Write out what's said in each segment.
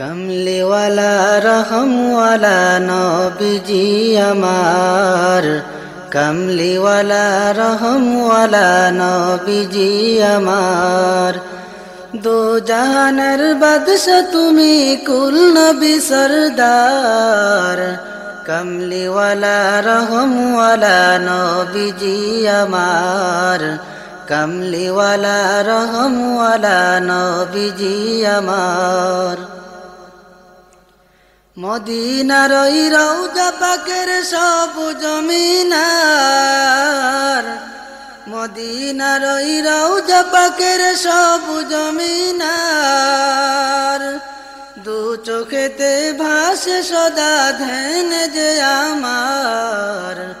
কমলিওয়ালা, রহমওয়ালা, নবীজি আমার। কমলিওয়ালা, রহমওয়ালা, নবীজি আমার। দো জাহানের বাদশা তুমি কুল নবী সরদার। কমলিওয়ালা, রহমওয়ালা, নবীজি আমার। কমলিওয়ালা, রহমওয়ালা, নবীজি আমার। মদিনার ওই রৌজা পাকের সব জমিনার। মদিনার ওই রৌজা পাকের সব জমিনার। দু চোখেতে ভাসে সদা ধ্যান যে আমার।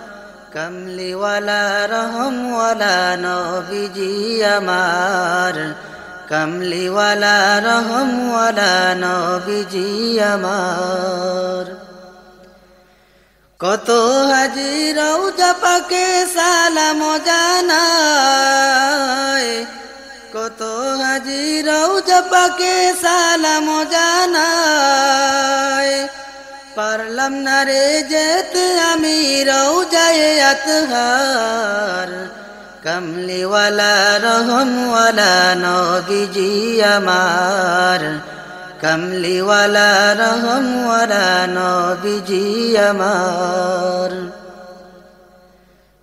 কমলিওয়ালা, রহমওয়ালা, নবীজি আমার। কমলিওয়ালা রহমওয়ালা নবীজি আমার। কত হাজি রৌজা পাকে সালাম জানায়, কত হাজি রৌজা পাকে সালাম জানায়। পারলাম না রে যেতে আমি রৌজায় আতহার। কমলিওয়ালা রহমওয়ালা নবীজি আমার। কমলিওয়ালা রহমওয়ালা নবীজি আমার।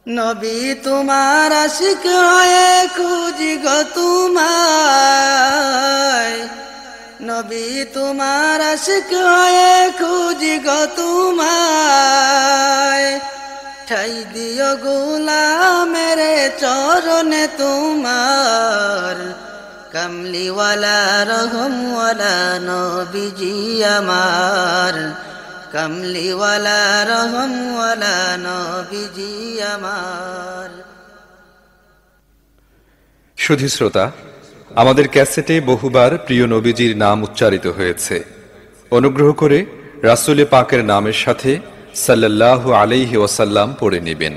নবী তোমার আশিক হয়ে খুঁজি গো তোমায়। নবী তোমার আশিক হয়ে খুঁজি গো তোমায়। ঠাই দিও গোলামের চরণে তোমার। কমলিওয়ালা, রহমওয়ালা, নবীজি আমার। কমলিওয়ালা, রহমওয়ালা, নবীজি আমার। সুধী শ্রোতা, আমাদের ক্যাসেটে বহুবার প্রিয় নবীজির নাম উচ্চারিত হয়েছে। অনুগ্রহ করে রাসুলে পাকের নামের সাথে সাল্লাল্লাহু আলাইহি ওয়াসাল্লাম পড়ে নেবেন।